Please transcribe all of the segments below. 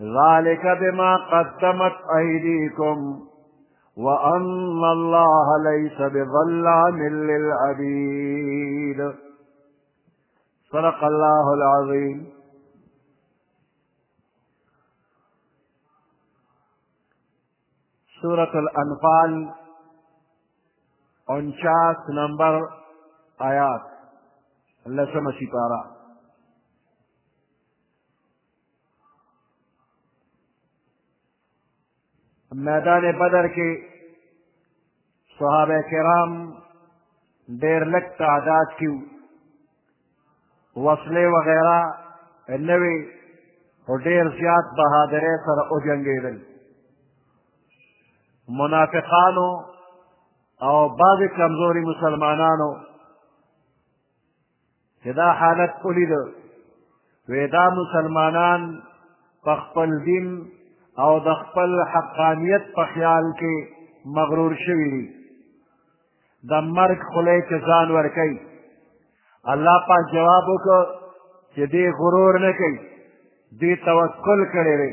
ذلك بما قدمت أيديكم وأن الله ليس بظلام للعبيد صدق الله العظيم سورة الأنفال انچاس نمبر آيات اللہ سيطارات میدان بدر کې صحابه کرام ډېر لږ تعداد کې وسلې وغیره نه وي خو ډېر زیات بهادرۍ سره وجنګېدل منافقانو او بعضې کمزوري مسلمانانو چې دا حالت ولیده وې دا مسلمانان په خپل دین او د خپل حقانیت په خیال کې مغرور شوي دي د مرګ خولې کې ځان ورکوي الله پاک جواب وکړ چې دې غرور نه کوي دې توکل کړی دی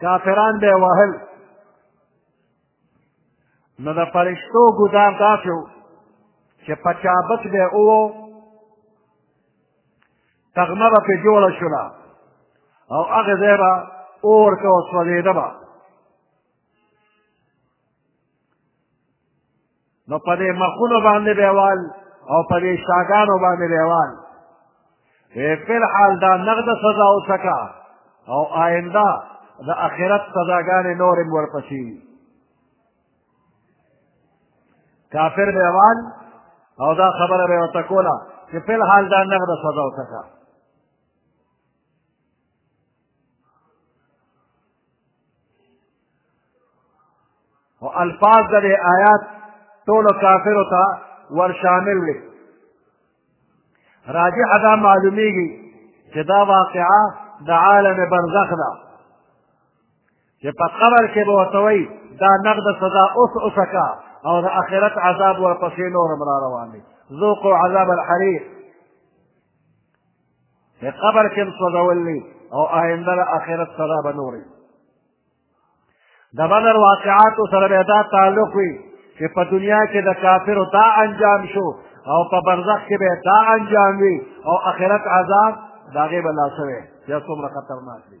کافران به وهل نو د فرشتو ګودار داسې و چې په چابک به وو تغمه به پرې جوړه شوله او هغه ځای به اور که وسوځېده به نو په دې مخونو باندې به وال او په دې شاګانو باندې به وال په فل حال دا نقد سزا او سکا او آینده د اخرت سزاګانې نورې ورپسې کافر به وال او دا خبره به ورته کوله چې فل حال دا نقد سزا او سکا او الفاظ د دې آیات ټولو کافرو ته ور شامل دي راجح دا معلومیږي چې دا واقعه د عالم برزخ ده چې په قبر کې به ورته وایي دا نقد سزا اوس اوسکه او د آخرت عذاب ورپسې نور هم را روان دی ذوقوا عذاب الحریق په قبر کې هم سوځول دي او آینده له آخرت سره به نورې د بدر واقعاتو سره به دا تعلق وي چې په دنیا کې د کافرو دا انجام شو او په برزخ کې به دا انجام وي او آخرت عذاب د هغې به لا شوی یا څومره خطرناک دی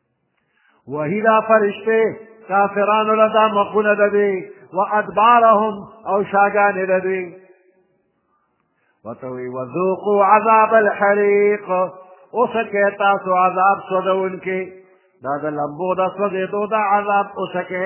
وهي دا فرشتې کافرانو له دا مخونه د دوی و ادبارهم او شاګانې د دوی ورته وایي وذوقو عذاب الحریق اوسکه تاسو عذاب سوځوونکي دا د لمبو د سوځېدو دا عذاب اوسکه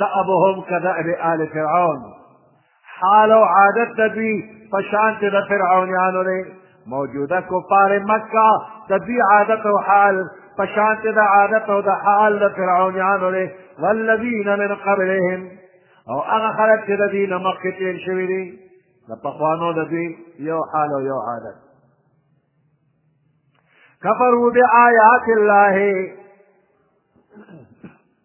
دأبهم كدأب آل فرعون حال او عادت د دوی په شان چې د فرعونیانو دی موجوده کفار مکه د دوی عادت او حال په شان چې د عادت او د حال د فرعونیانو دی والذین من قبلهم او هغه خلک چې د دوی نه مخکې تېر شوي دي د پخوانو د دوی یو حال او یو عادت کفروا بآیات الله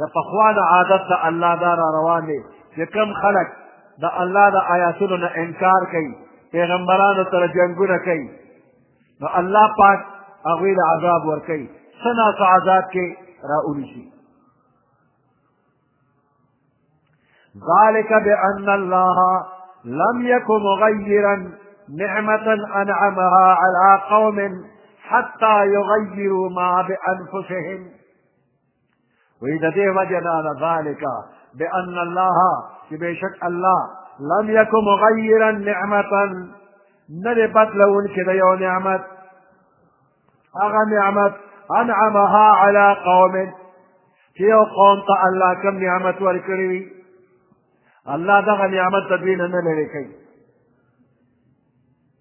د پخوا نه عادت د الله دا را روان دی چې کم خلک د الله د آیاتونو نه انکار کوي پیغمبرانو سره جنګونه کوي نو الله پاک هغوی له عذاب ورکوي څه ناڅه عذاب کې راونیسي ذلك بأن الله لم يكن مغيرا نعمة أنعمها على قوم حتى يغيروا ما بأنفسهم وی د دې وجه دا ده ذالک بان الله چې بېشک الله لم یکو مغیرا نعمتا نه دی بدلوونکی د یو نعمت هغه نعمت انعمها علی قوم چې یو قوم ته الله کوم نعمت ورکړی وي الله دغه نعمت ته دوی نه لرې کوي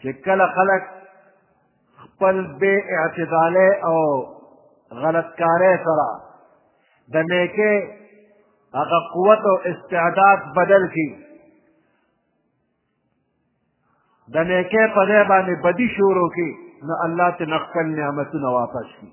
چې کله خلک خپل بې اعتدالۍ او غلطکارۍ سره د نیکې هغه قوت او استعداد بدل کړي د نیکې په ځای باندې بدي شروع کړي نو الله ته نه خپل نعمتونه واپس کړي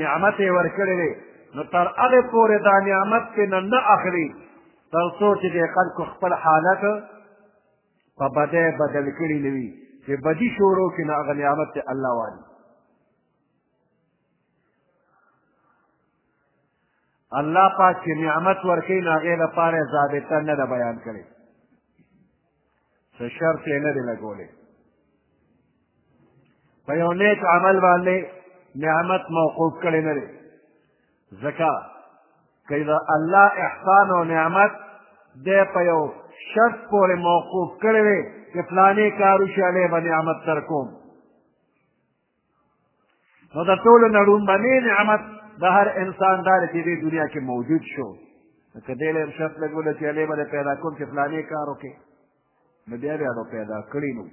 نعمت یې ورکړی دی نو تر هغې پورې دا نعمت کې نه نه اخلي تر څو چې د خلکو خپل حالت په بدی بدل کړي نه وي چې بدي شروع کړي نو هغه نعمت ته الله والي الله پاک چې نعمت ورکوي نو هغې لپاره ضابطه نه ده بیان کړې څه شرط یې نه دی لګولی په یو نیک عمل باندې نعمت موقوف کړی نه دی ځکه که د الله احسان او نعمت دی په یو شرط پورې موقوف کړی وی چې فلانې کار وشي هغې به نعمت در کوم نو د ټولو نه ړومبنی نعمت د هر انسان دا دی چې دې دنیا کې موجود شو نو که دې له شرط لګولو چې هلې به دې پیدا کوم چې فلانې کار وکړې نو بیا بیا به پیدا کړي نو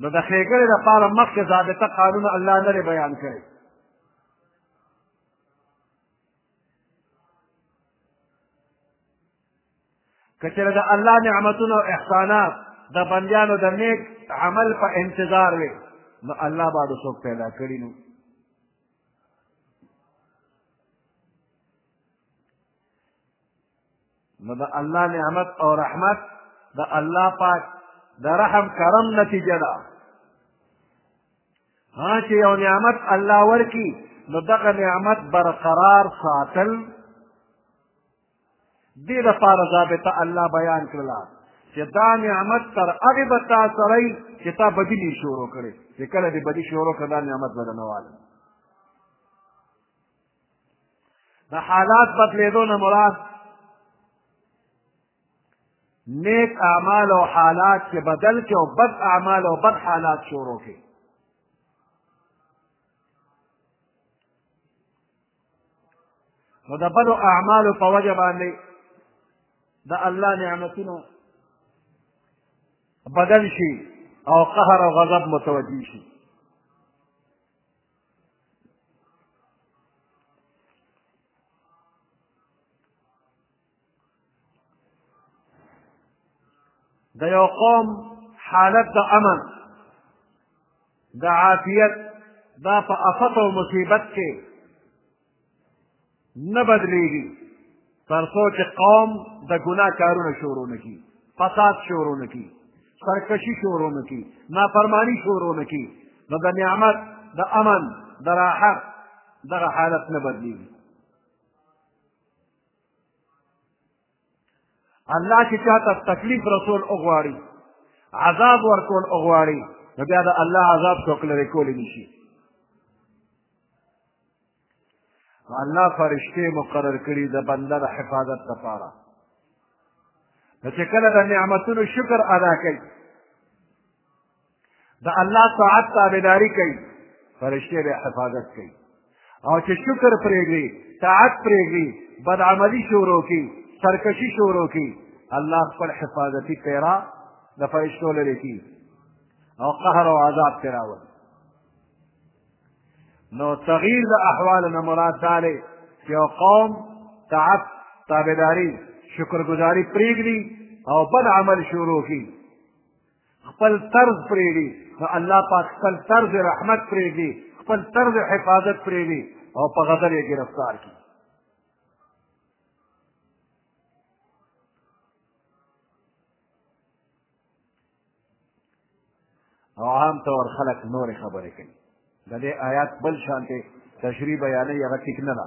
نو د ښېګړې لپاره مخکې ضابطه قانون الله نه دی بیان کړی که چېرې د الله نعمتونه او احسانات د بندیانو د نیک عمل په انتظار وي نو الله به د څوک پیدا کړي نو نو د الله نعمت او رحمت د الله پاک د رحم کرم نتیجه ده ها چې یو نعمت الله ورکی نو دغه نعمت برقرار ساتل دې لپاره ضابطه الله بیان کړله چې دا نعمت تر هغې به تا سره وي چې تا بدي نه شروع کړې چې کله دې بدي شروع کړه دا نعمت به درنه واله د حالات بدلېدو نه مراد نیک اعمال او حالات کې بدل کې او بد اعمال او بد حالات شروع کې نو د بدو اعمالو په وجه باندې د الله نعمتونو بدل شي او قهر او غضب متوجه شي د یو قوم حالت د امن د عافیت دا په افت او مصیبت کې نه بدلیږي تر څو چې قوم د ګناه کارونه شروع نه کړي فساد شروع نه کړي سرکشي شروع نه کړي نافرماني شروع نه کړي نو د نعمت د امن د راحت دغه حالت نه بدلیږي الله چې چاته تکلیف رسول وغواړي عذاب ورکول وغواړي نو بیا د الله عذاب څوک لرې کولی نه شي الله فرشتې مقرر کړي د بنده د حفاظت لپاره نو چې کله د نعمتونو شکر ادا کوي د الله طاعت تابعداري کوي فرشتې به حفاظت کوي او چې شکر پرېږدي طاعت پرېږدي بدعملي شروع کړي سرکشي شروع کړي الله خپل حفاظتي پیرا د فرشتو لرې کړي او قهر او عذاب پرې راولي نو تغییر د احوال نه مراد دا دی چې یو قوم طاعت تابعداري شکرګزاري پرېږدي او بد عمل شروع کړي خپل طرز پرېږدي نو الله پاک خپل طرز رحمت پرېږدي خپل طرز حفاظت پرېږدي او په غضب یې ګرفتار کړي او عام طور خلک نورې خبرې کوي د دې آیات بل شانتې تشریح بیانوي هغه ټیک نه ده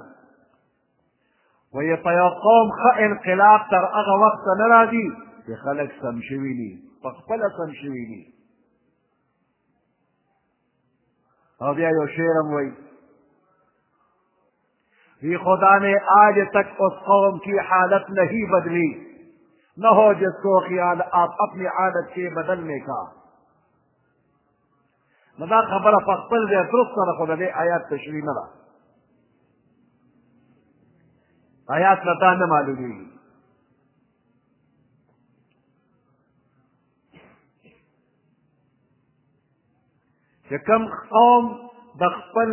وایي په یو قوم ښه انقلاب تر هغه وخته نه راځي چې خلک سم شوي دي په خپله سم شوي دي او بیا یو شعر هم وایي وی خدا نے آج تک اس قوم کی حالت نہیں بدلی نہ ہو جس کو خیال آپ اپنی عادت کے بدلنے کا نو دا خبره په خپل ځای درست سره خو د دې آیات تشریح نه ده آیات نه دا نه معلومېږي چې کوم قوم د خپل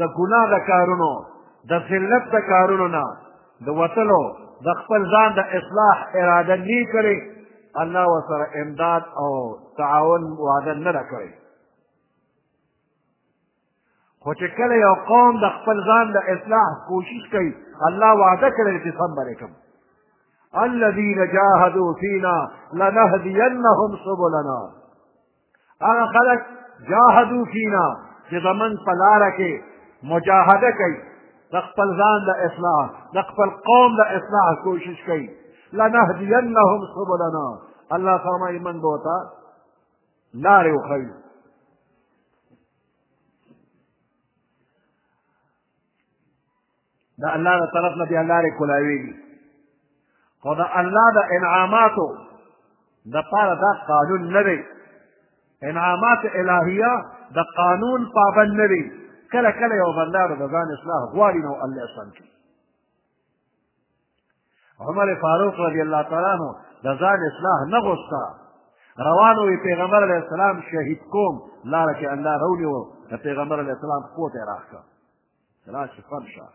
د ګناه د کارونو د ذلت د کارونو نه د وتلو د خپل ځان د اصلاح اراده نه کړي الله وسره امداد او تعاون وعده نه ده کړې خو چې کله یو قوم د خپل ځان د اصلاح کوشش کوي الله وعده کړی چې سم به کوم الذين جاهدوا فينا لنهدينهم سبلنا هغه خلک جاهدو فینا چې زمونږ په لاره کې مجاهده کوي د خپل ځان د اصلاح د خپل قوم د اصلاح کوشش کوي لنهدینهم سبلنا الله فرمایي من به ورته لارې وښوي د الله د طرف نه بیا لارې کولاوېږي خو د الله د انعاماتو دپاره دا قانون نه دی انعامات الهیه د قانون پابند نه دی کله کله یو بنده د ځان اصلاح غواړي نو الله اسلام کوي عمر فاروق رضی الله تعالی عنہ د ځان اصلاح نه غوښته روان وي پیغمبر علیه السلام شهید کوم لاره کې الله راونیو د پیغمبر علیه السلام پښو ته یې راښکه لاس یې فرد شه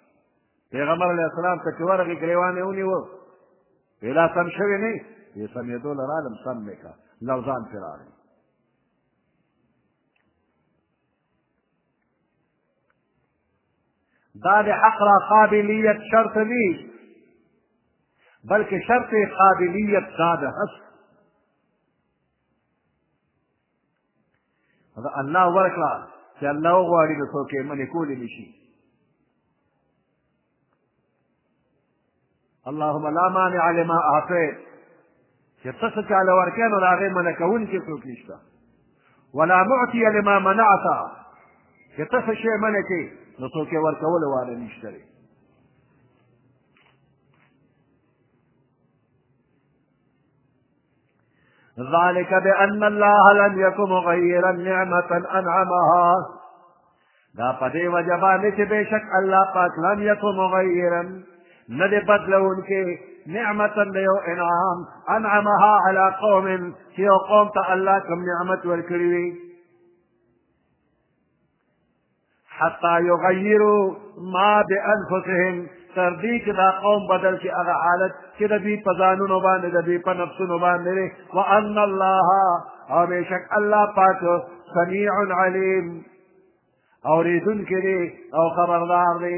پیغمبر علیه السلام ته چې ورغی ګریوان یې ونیو وی لا سم شوی نه یې سمېدو له رالم سم مې کړه لوزان پرې راغی دا د حق را قابلیت شرط نی بلکې شرط قابلیت دا د هست دا الله ورکړه چې الله وغواړي نو څوک یې منې کولی نه شي اللهم لا مانع لما اعطيت چې ته څه چاله ورکې نو د هغې منع کوونکی څوک نشته ولا معطي لما منعت چې ته څه شی منع کړې نو څوک یې ورکولو والا نشته دی ذلك بأن الله لم يكن مغيرا نعمة أنعمها دا پدې وجه باندې چې بشک الله پاک لم يكن مغيرا نه دې بدلونکي نعمة ليو انعام انعمها على قوم چې یو قوم ته الله کوم نعمت ورکړي وي حتی یغیرو ما بانفسهم تر دې چې دا قوم بدل شي هغه حالت چې د دوی په ځانونو باندې د دوی په نفسونو باندې دی وان الله او بېشک الله پاک سمیع علیم اورېدونکی دی او خبردار دی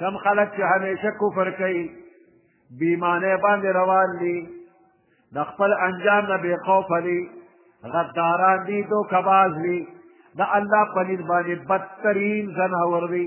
کم خلک چې همیشه کفر کوي بیمانه باندې روان دي د خپل انجام نه بې خوفه دي غداران دي دوکباز دي د الله په نس باندې بدترین ځناور دی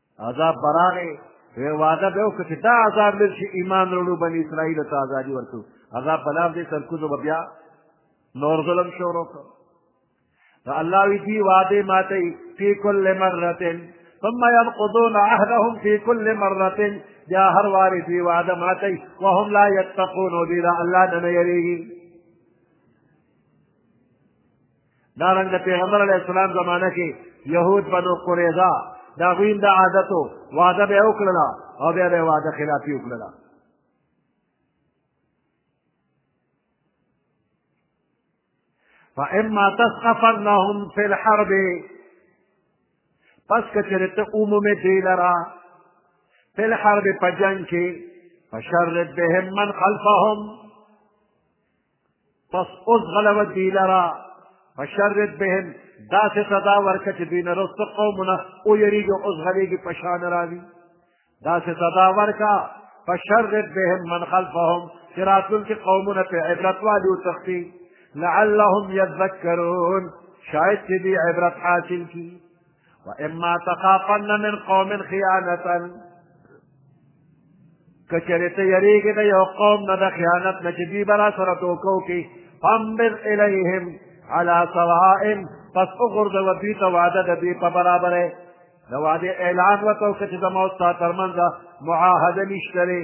عذاب براغې وی وعده به وکړه چې دا عذاب لږ شي ایمان وروړو بني اسرائیلو ته ازادي ورکړو عذاب په لاس دی سرکوزو به بیا نور ظلم شروع کړو نو الله وی دي وعده ماتوي فی کل مرة ثم ينقضون عهدهم في كل مرة بیا هر وارې دوی وعده ماتوي وهم لا یتقون دوی له الله نه نه یریږي دا رنګ د پیغمبر علیه السلام زمانه کې یهود بنو قریظه د هغوی د عادتو واده به یې وکړله او بیا به یې واده خلافي وکړله فإما تسخفنهم في الحرب پس کچرې ته عمومې دی لرا في الحرب په جنګ کې فشرد بهم من خلفهم پس اوس غلبه دوی لره فشرد بهم داسې سزا ورکړه چې دوی نه رسته قومونه ویرېږي اوس غلېږي په شا نه راځي داسې سزا ورکړه فشرد بهم من خلفهم چې راتلونکي قومونه پرې عبرت والي وتښتي لعلهم یذکرون شاید چې دوی عبرت حاصل کړي واما تخافن من قوم خیانتا که چېرې ته یریږې د یو قوم نه د خیانت نه چې دوی به را سره توکو کړي فانبر الیهم علی سوائم پس وغورځوه دوی ته وعده د دوی په برابرې د وعدې اعلان ورته وکړه چې زما او ستا ترمنځ معاهده نشته دی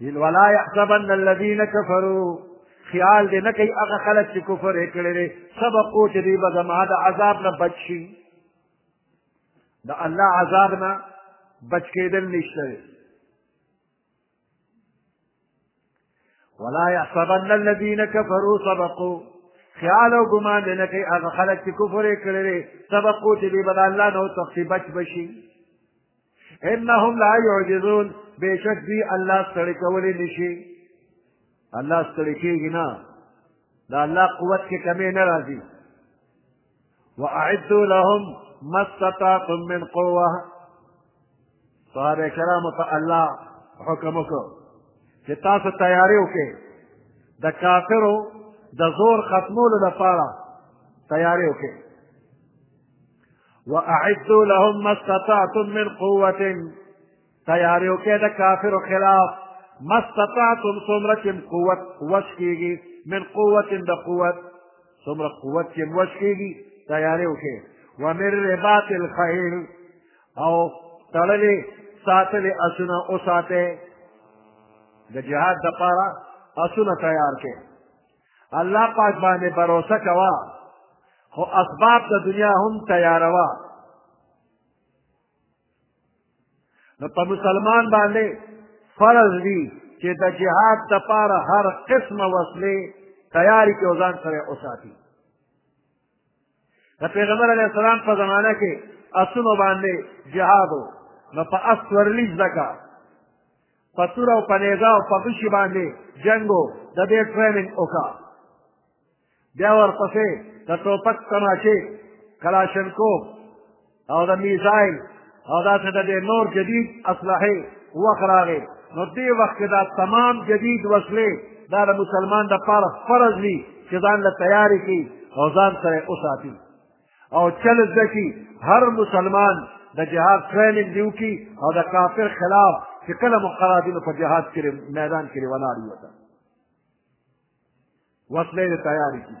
دین ولا يحسبن الذين كفروا خیال دې نه کوي هغه خلک چې کفر یې کړی دی سبق او چې دوی به زما د عذاب نه بچ شي د الله عذاب نه بچ کېدل نشته دی ولا يحسبن الذين كفروا سبقوا خیال او ګمان دې نه کوي هغه خلک چې کفر یې کړی دی سبق او چې دوی به د الله نه تختی بچ بشي انهم لا يعجزون بشک دی الله ستړي کولی نشي الله ستړي کېږي نه د الله قوت کې کمی نه راځي واعدوا لهم ما استطعتم من قوه صحابه کرامو ته الله حکم وکړ چې تاسو تیاری وکړئ د کافرو د زور ختمولو لپاره تیاری وکړئ واعدوا لهم ما استطعتم من قوة تیاریو کې د کافرو خلاف ما استطعتم څومره چې قوت وش کېږي من قوت د قوت څومره قوت چې وش کېږي تیاریو کې ومن رباط الخیل او تړلې ساتلې اسونه وساتئ د جهاد دپاره اسونه تیار کړئ الله پاک باندې باور کوه خو اسباب د دنیا هم تیاروه نو په مسلمان باندې فرض دي چې د جهاد لپاره هر قسمه وسلې تیاری کې ځان سره وساتي د پیغمبر علیه السلام په زمانه کې اسونو باندې جهاد و نو په اس ورلی زده کا په تور او په نیزه او په غشي باندې جنګ و د دې ټریننګ وکړه بیا ورپسې د ټوپک تماچې کلاشنکوف او د میزایل او داسې د دې نور جدید اسلحې وخت راغی نو دې وخت کې دا تمام جدید وسلې دا د مسلمان د پاره فرض دي چې ځان له تیارې کړي او ځان سره وساتي او چل زده کړي هر مسلمان د جهاد ټریننګ دی وکړي او د کافر خلاف چې کله مقرر دي نو په جهاد کې میدان کې ولاړ وي وسلې تیارې کړي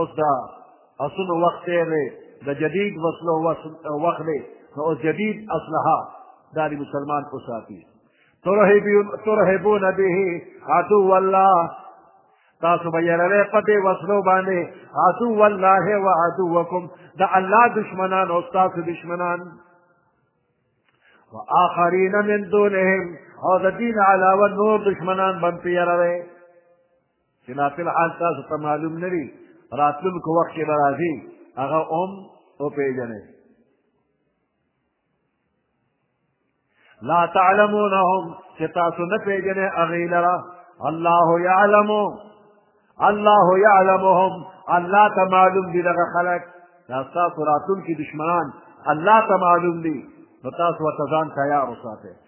اوس دا اسونو وخت دی د جدید وسلو وخت دی نو اوس جدید اسلحه دا د مسلمان په ساتي ترهبون به عدو الله تاسو به یې په دې وسلو باندې عدو الله و عدوکم د الله دشمنان او تاسو دشمنان وآخرین من دونهم او د دین علاوه نور دشمنان بم پیروي چې ناپل حال تاسو ته معلوم نه وي راتلونکو وخت کې به راځي هغه هم وپېژنئ لا تعلمونهم چې تاسو نه پېژنئ هغوی لره الله يعلم الله يعلمهم الله ته معلوم دي دغه خلک دا ستاسو راتلونکي دشمنان الله ته معلوم دي نو تاسو ورته ځان تیار وساتئ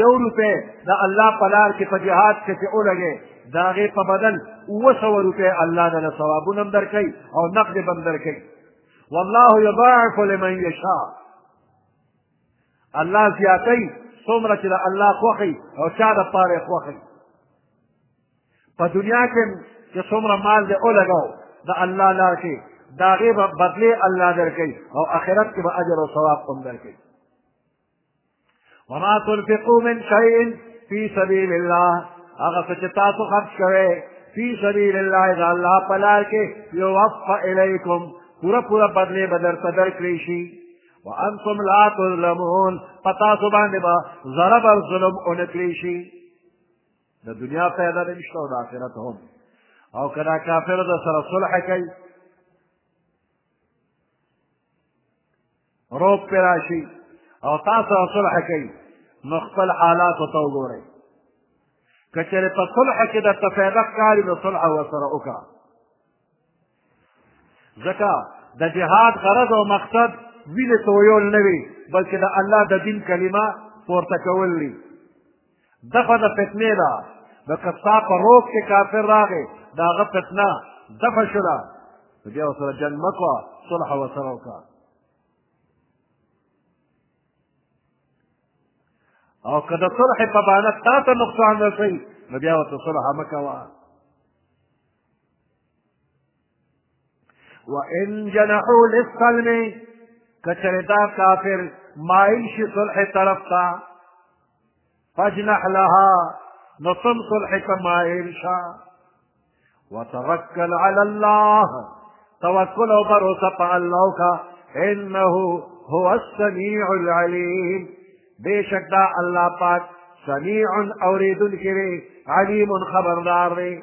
یو روپۍ د الله په لار کې په جهاد کې چې ولګې د هغې په بدل اووه سوه روپۍ الله د له ثوابونه هم درکوي او نقد به هم درکوي والله یضاعف لمن یشاء الله زیاتوي څومره چې د الله خوښي او چا دپاره یې خوښي په دنیا کې چې څومره مال دې ولګو د الله لار کې د هغې به بدلې الله درکوي او آخرت کې به اجر او ثواب هم درکوي وما تنفقوا من شيء في سبيل الله هغه څه چې تاسو خرج کوئ فی سبیل الله د الله په لار کې یوفا الیکم پوره پوره بدلې به درته درکړی شي وانتم لا تظلمون په تاسو باندې به ضرر او ظلم ونه کړی شي د دنیا پیدا نه نشته او د آخرت هم او که دا کافر د سره صلح کوي روب پې راشي او تاسو صلح کوي نو خپل حالاتو ته وګورئ که چېرې په صلح کې درته فایده ښکاري نو صلح ورسره وکړه ځکه د جهاد غرض او مقصد وینې تویول نه وي بلکې د الله د دین کلمه پورته کول دي دفع د فتنې ده نو که ستا په روغ کې کافر راغی د هغه فتنه دفع شوله نو بیا ورسره جنګ مه کوه صلح ورسره وکړه او که د صلح په بانه تا ته نقصان رسوي نو بیا ورته صلح مه کوه وإن جنحوا للسلم كتردا كافر مائل شي صلح طرف تا فاجنح لها نصمت الحكم ما شاء وتوكل على الله توكل وبروس فعلوك إنه هو السميع العليم بشك دا الله پاک سميع أوريد كري عليم خبردار دي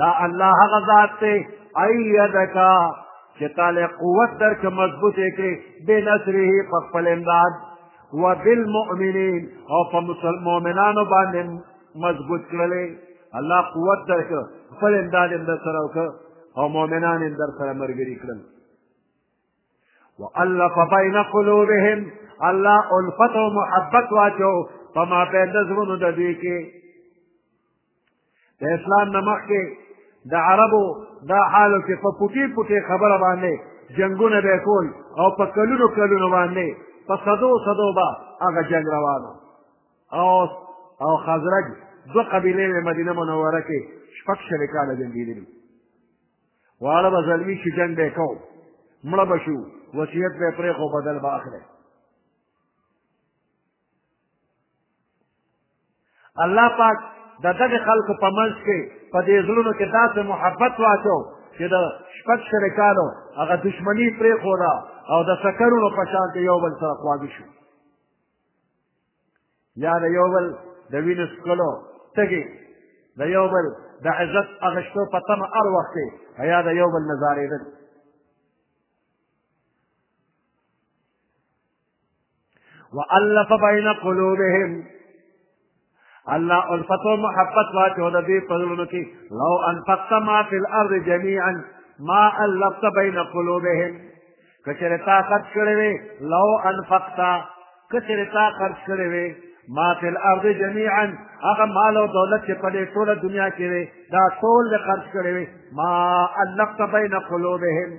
دا الله هغه ذات دی ایدک چې تعالی قوت درک مضبوط کړي به نصره په خپل امداد وبالمؤمنین او په مؤمنانو باندې مضبوط کړلې الله قوت درک خپل امداد هم در سره وکړ او مؤمنان هم در سره مرګري کړل وألف بين قلوبهم الله الفت او محبت واچو په ما بین د زړونو د دوی کې د اسلام نه مخکې د عربو دا حال چې په پوټې پوټې خبره باندې جنګونه به کول او په کلونو کلونو باندې په صدو صدو به هغه جنګ روانو او او خزرج دو قبیلې د مدینه منوره کې شپږ شل کاله جنګېدلي واړه به زلمي چې جنګ به کوو مړه به شو وصیت به پرېښو بدل به اخلی الله پاک د دغه خلکو په منځ کې په دې زړونو کې داسې محبت واچو چې د شپږ شرکانو هغه دشمني پرېښوده او د سکرونو په شان کې یو بل سره خواږه شو یا د یو بل د وینو څکلو تږي د یو بل د عزت اخیستو په تمه هر وخت کې یا د یو بل نه ځارېدل وألف بين قلوبهم الله الفت و محبت واچو د دې پزړونو کې لو انفقت ما فی الارض جميعا ما الفت بین قلوبهم کچره تا خرج کړې وې لو انفقت کچره تا خرج کړې وې ما فی الارض جميعا هغه مال او دولت چې په دې ټوله دنیا کې وې دا ټول خرج کړې وې ما الفت بین قلوبهم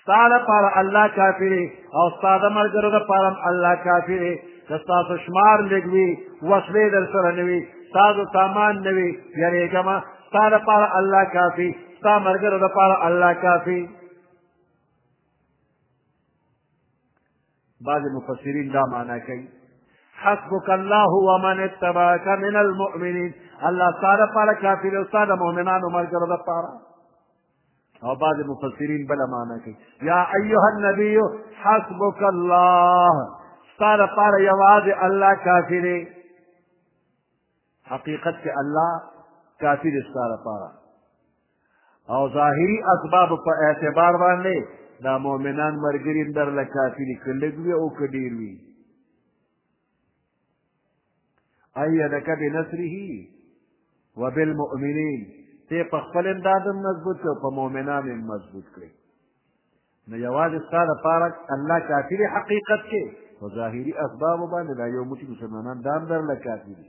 ستا لپاره الله کافي دی او ستا د ملګرو لپاره هم الله کافي دی که ستاسو شمار لږ وي وسلې در سره نه وي ستاسو سامان نه وي یارېږه مه ستا لپاره الله کافي ستا ملګرو لپاره الله کافي بعض مفسرین دا معنا کوي حسبك الله ومن اتبعك من المؤمنين الله تعالی پر کافر او ساده مؤمنانو مرګ لپاره او بعض مفسرین بل معنی کوي یا ایها النبی حسبک الله ستاره پار یوازې الله کافی دی حقیقت کې الله کافی دی ستاره پار او ظاهری اسباب په اعتبار باندې دا مؤمنان مرګرین در لکافی دي کلګ وی او کډیر وی ایدک بنصره وبالمؤمنین ته په خپل امداد مضبوط او په مؤمنان مضبوط کړي نو یوازې ستا لپاره الله کافي دی حقیقت کې په ظاهري اسبابو باندې دا یو موټي مسلمانان دا هم درله کافي دي